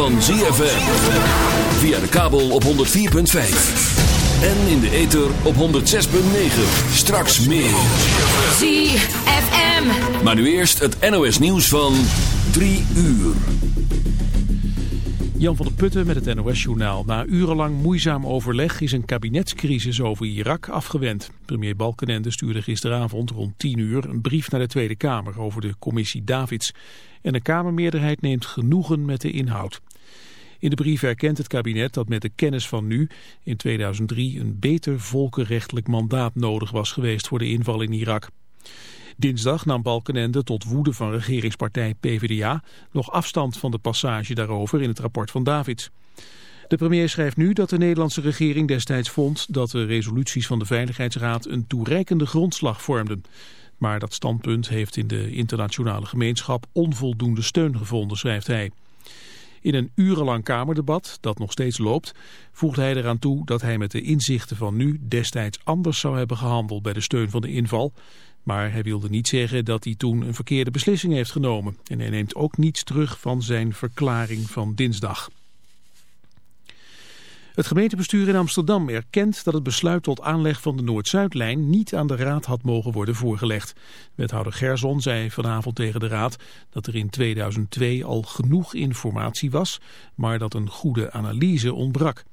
van ZFM. Via de kabel op 104.5. En in de ether op 106.9. Straks meer. ZFM. Maar nu eerst het NOS nieuws van 3 uur. Jan van der Putten met het NOS-journaal. Na urenlang moeizaam overleg is een kabinetscrisis over Irak afgewend. Premier Balkenende stuurde gisteravond rond 10 uur een brief naar de Tweede Kamer over de commissie Davids. En de Kamermeerderheid neemt genoegen met de inhoud. In de brief erkent het kabinet dat met de kennis van nu in 2003 een beter volkenrechtelijk mandaat nodig was geweest voor de inval in Irak. Dinsdag nam Balkenende tot woede van regeringspartij PvdA nog afstand van de passage daarover in het rapport van Davids. De premier schrijft nu dat de Nederlandse regering destijds vond dat de resoluties van de Veiligheidsraad een toereikende grondslag vormden. Maar dat standpunt heeft in de internationale gemeenschap onvoldoende steun gevonden, schrijft hij. In een urenlang Kamerdebat, dat nog steeds loopt, voegt hij eraan toe dat hij met de inzichten van nu destijds anders zou hebben gehandeld bij de steun van de inval. Maar hij wilde niet zeggen dat hij toen een verkeerde beslissing heeft genomen. En hij neemt ook niets terug van zijn verklaring van dinsdag. Het gemeentebestuur in Amsterdam erkent dat het besluit tot aanleg van de Noord-Zuidlijn niet aan de raad had mogen worden voorgelegd. Wethouder Gerson zei vanavond tegen de raad dat er in 2002 al genoeg informatie was, maar dat een goede analyse ontbrak.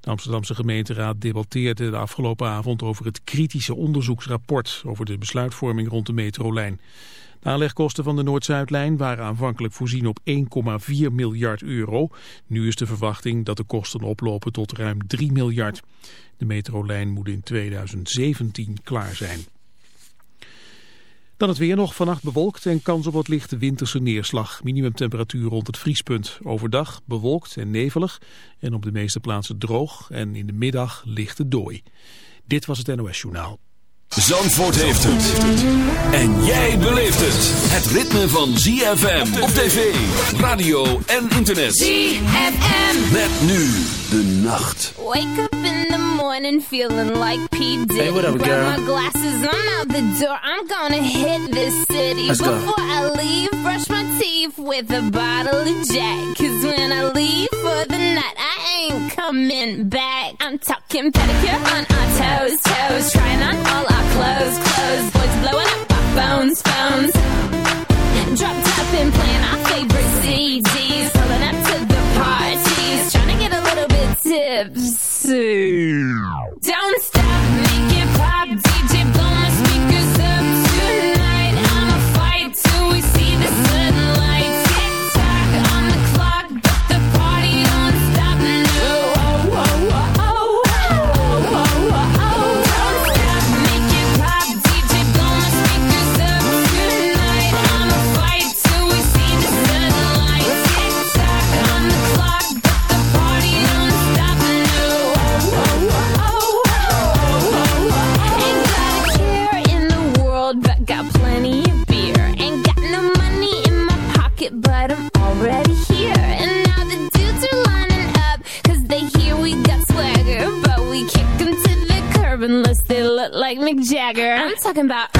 De Amsterdamse gemeenteraad debatteerde de afgelopen avond over het kritische onderzoeksrapport over de besluitvorming rond de metrolijn. De aanlegkosten van de Noord-Zuidlijn waren aanvankelijk voorzien op 1,4 miljard euro. Nu is de verwachting dat de kosten oplopen tot ruim 3 miljard. De metrolijn moet in 2017 klaar zijn. Dan het weer nog vannacht bewolkt en kans op wat lichte winterse neerslag. Minimumtemperatuur rond het vriespunt. Overdag bewolkt en nevelig en op de meeste plaatsen droog en in de middag lichte dooi. Dit was het NOS Journaal. Zandvoort heeft het. En jij beleeft het. Het ritme van ZFM op tv, radio en internet. ZFM. Met nu de nacht. Wake up in the morning feeling like P. Diddy. Hey, what up, Grab girl? my glasses, I'm out the door. I'm gonna hit this city. Let's go. I leave, brush my teeth with a bottle of Jack. Cause when I leave for the night, I ain't coming back. I'm talking pedicure on our toes, toes. Trying on all our clothes, clothes. Boys blowing up our phones, phones. Drop top and playing our favorite CDs. Pulling up to the parties. Trying to get a little bit tipsy. Don't stop, talking about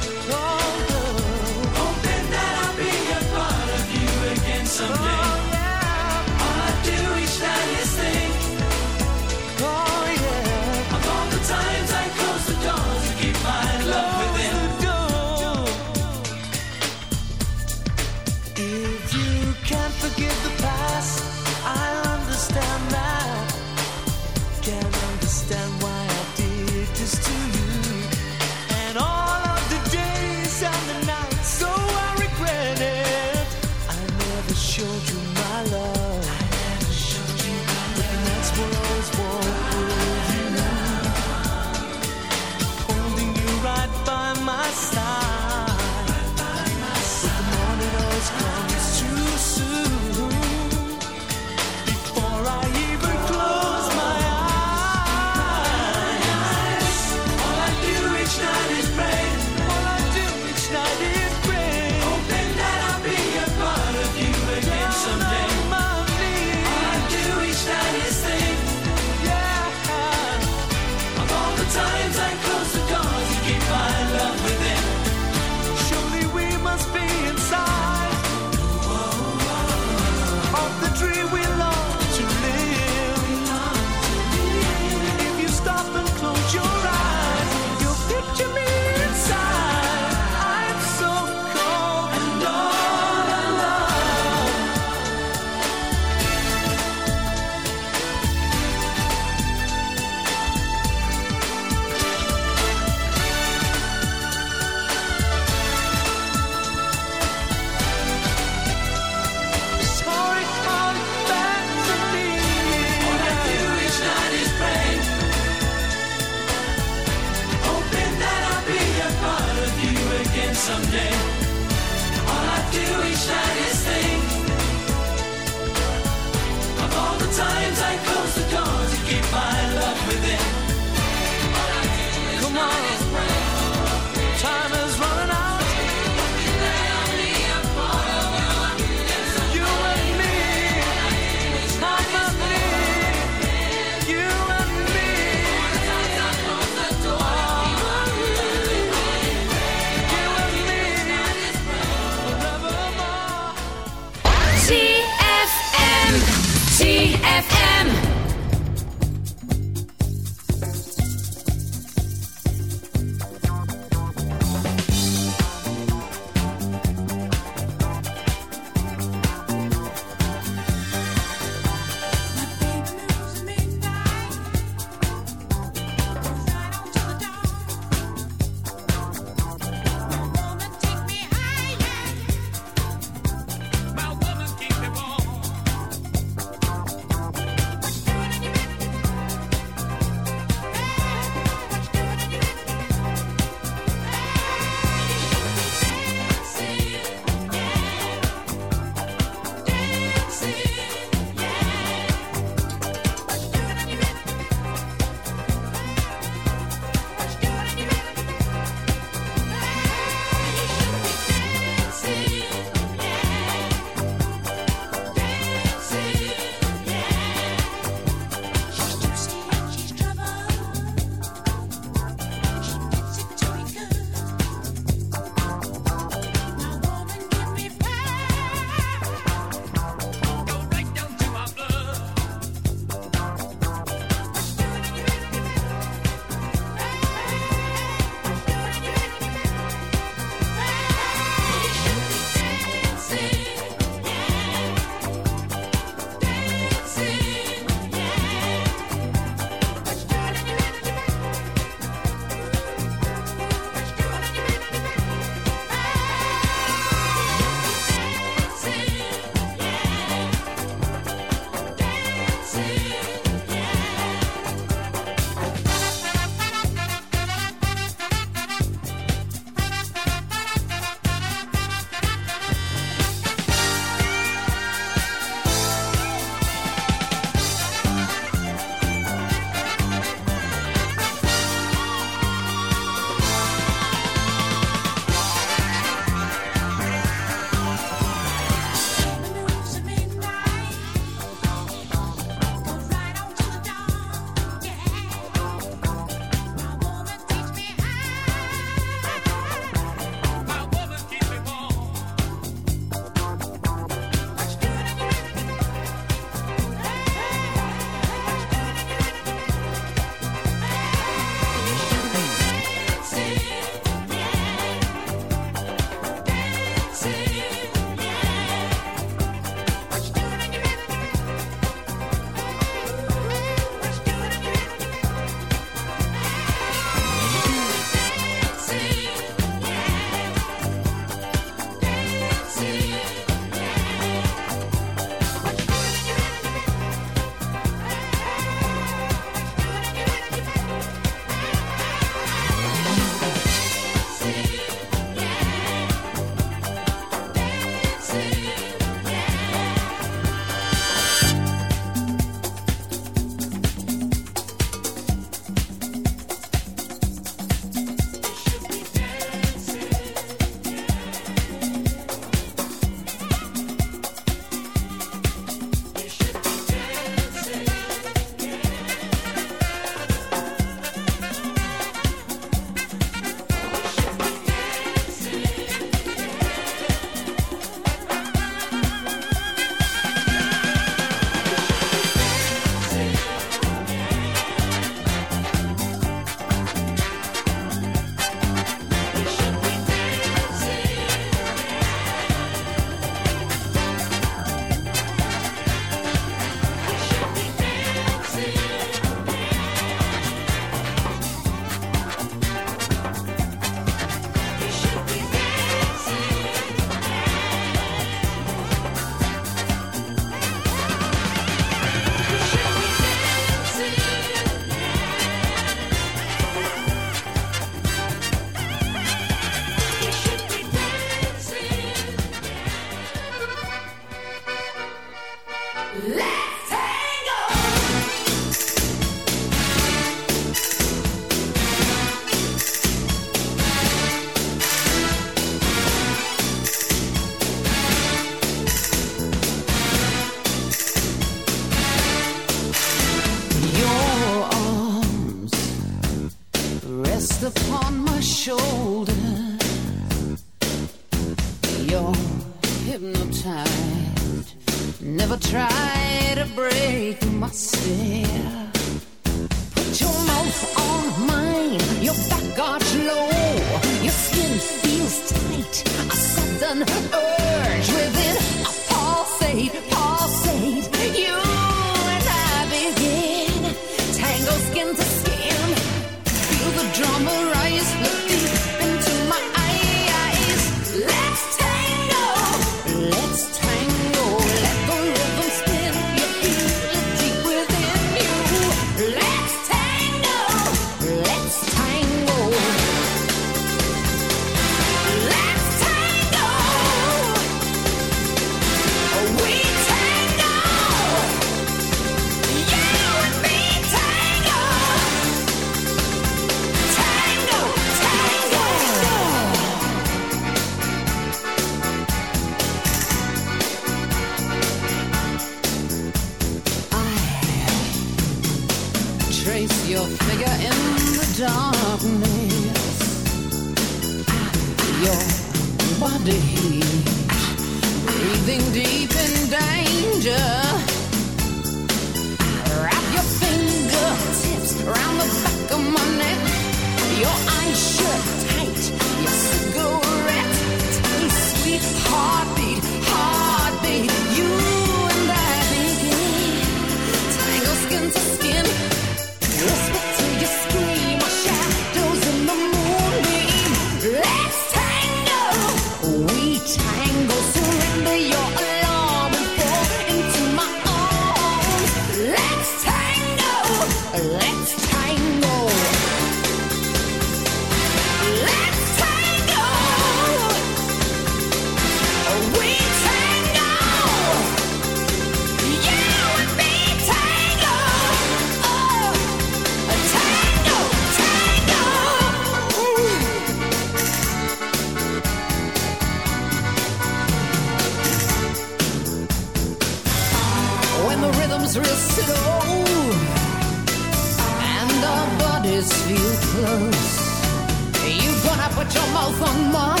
不装某份吻。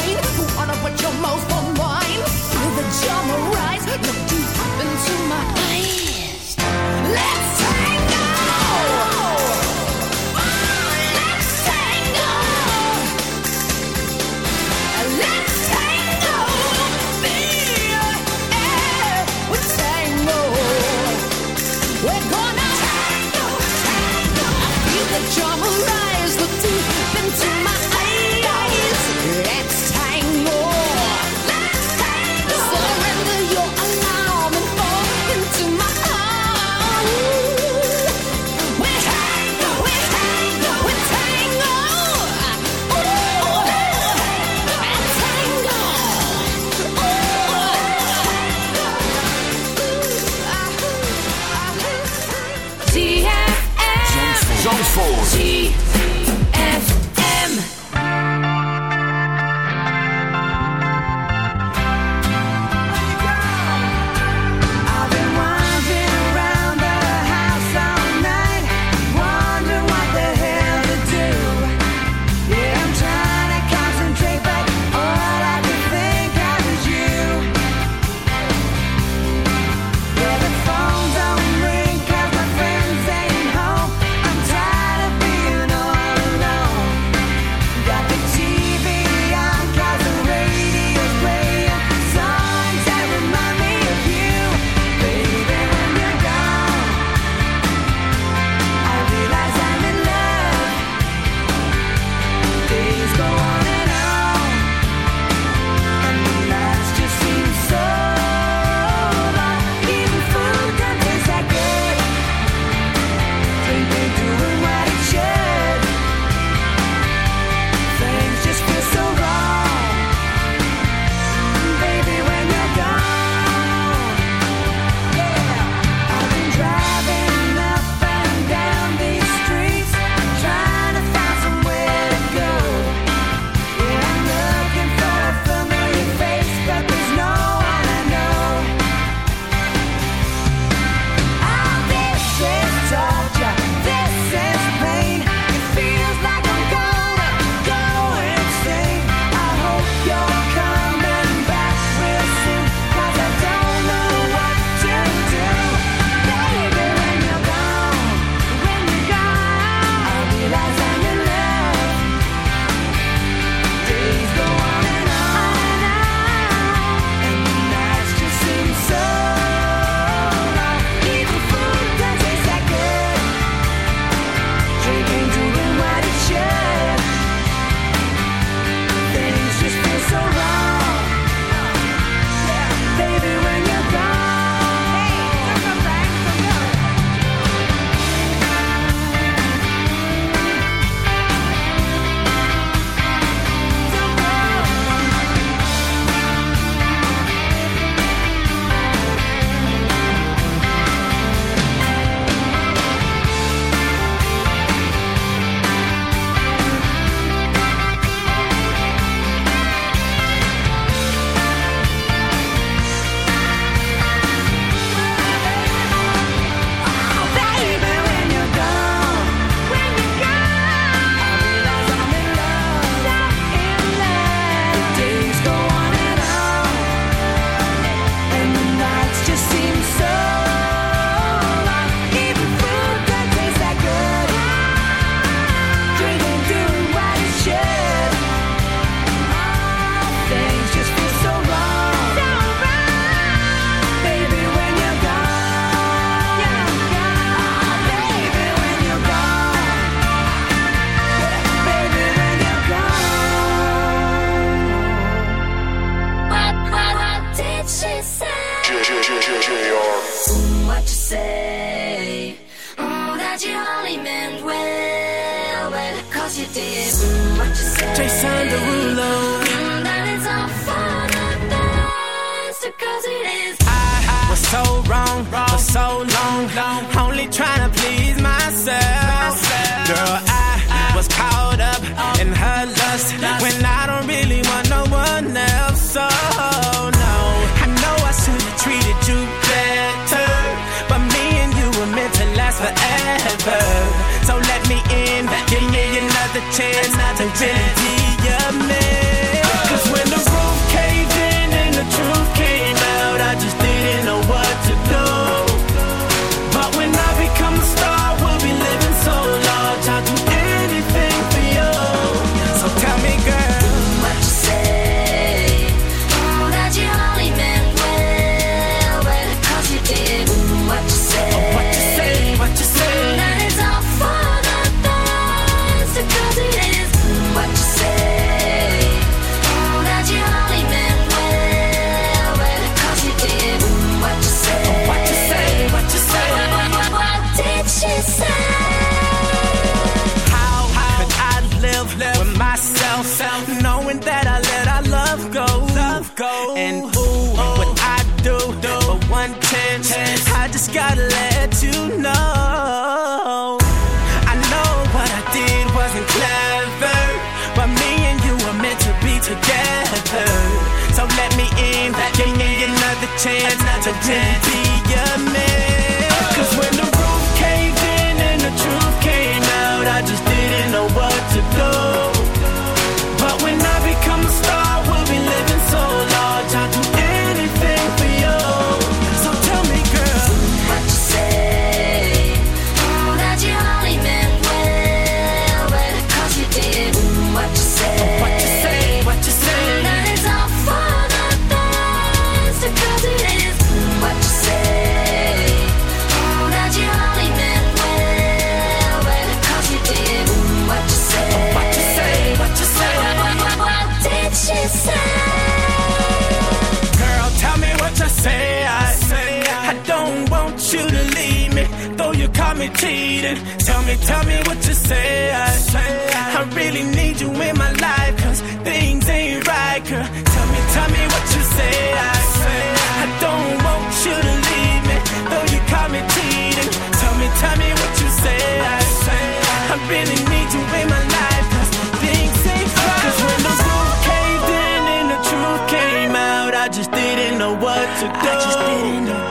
I just didn't know what to do. I just didn't know.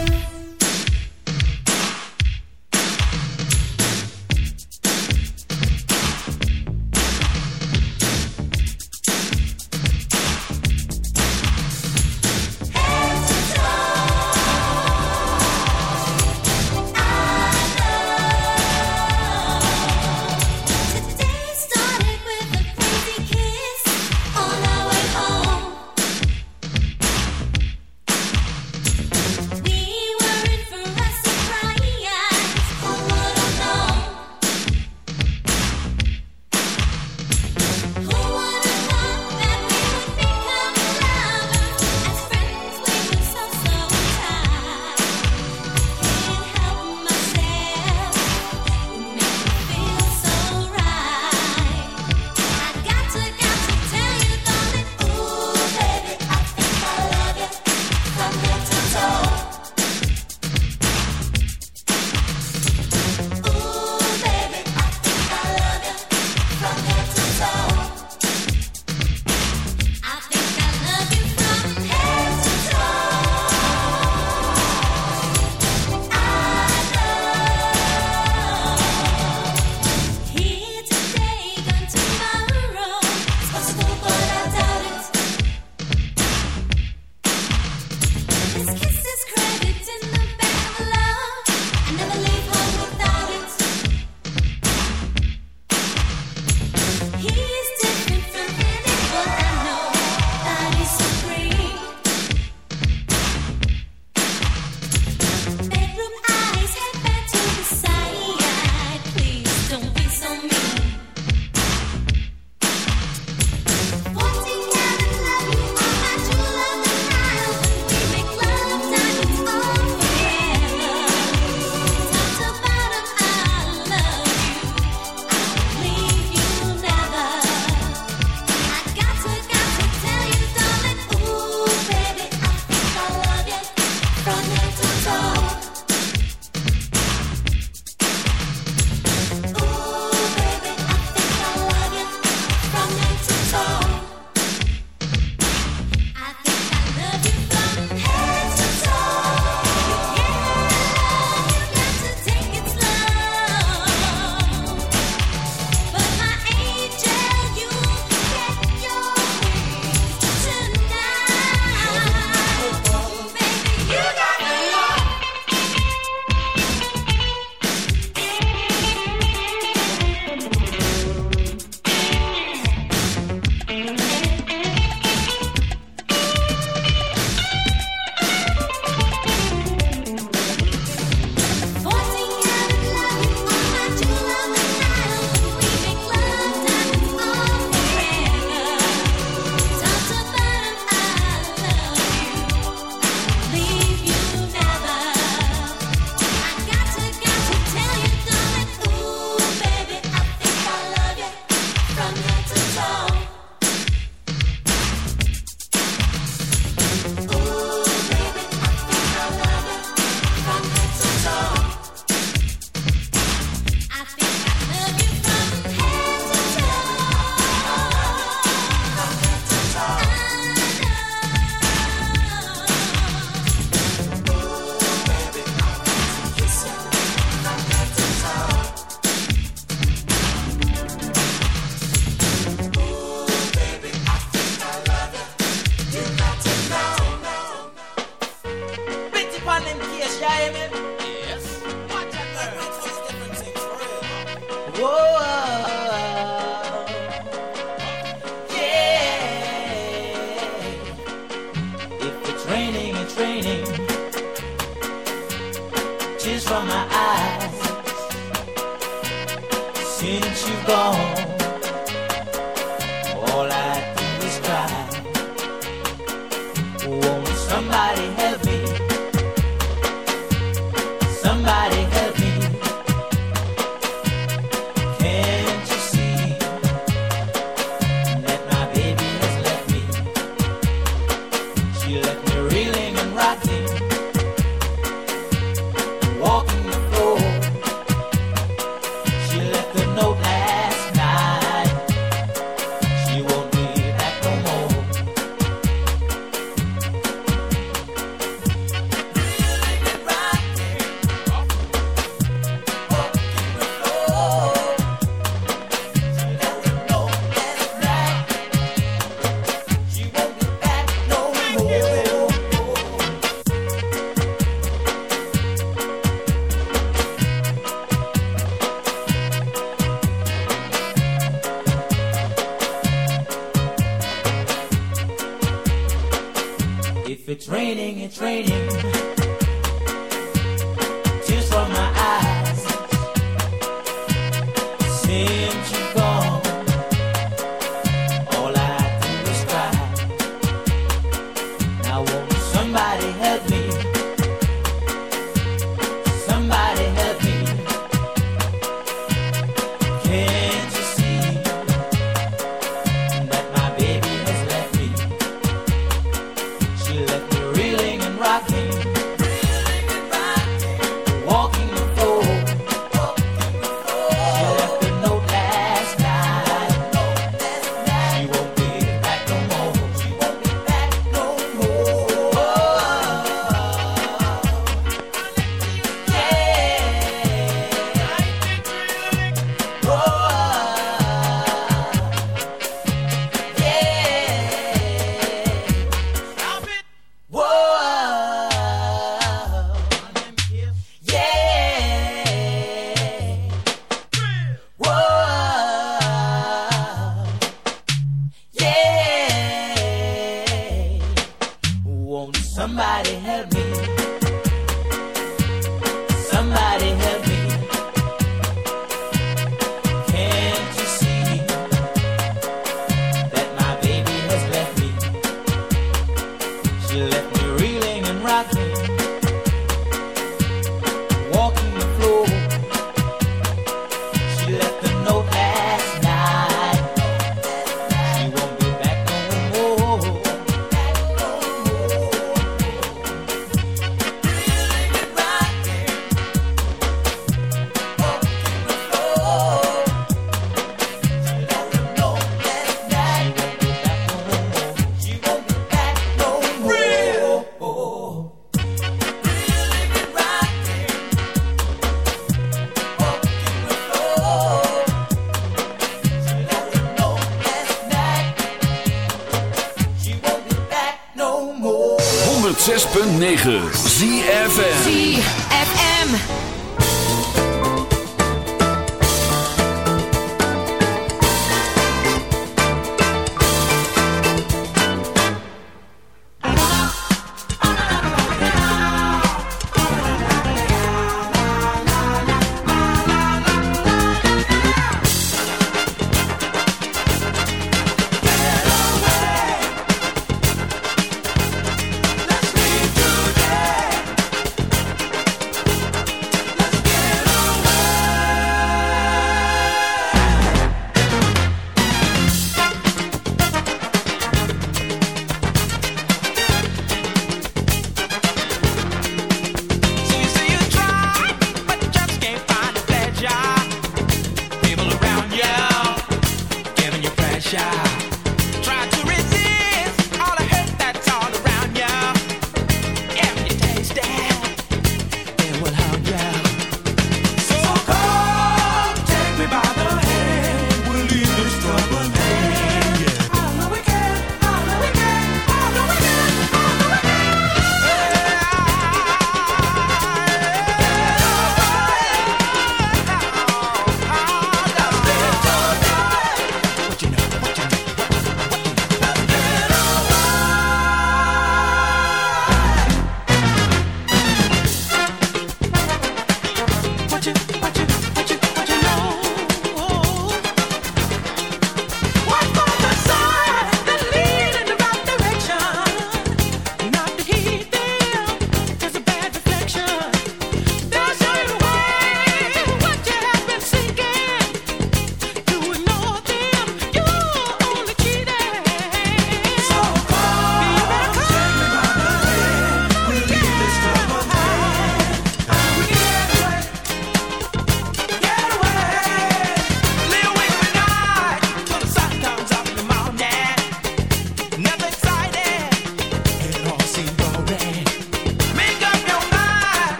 since you've gone.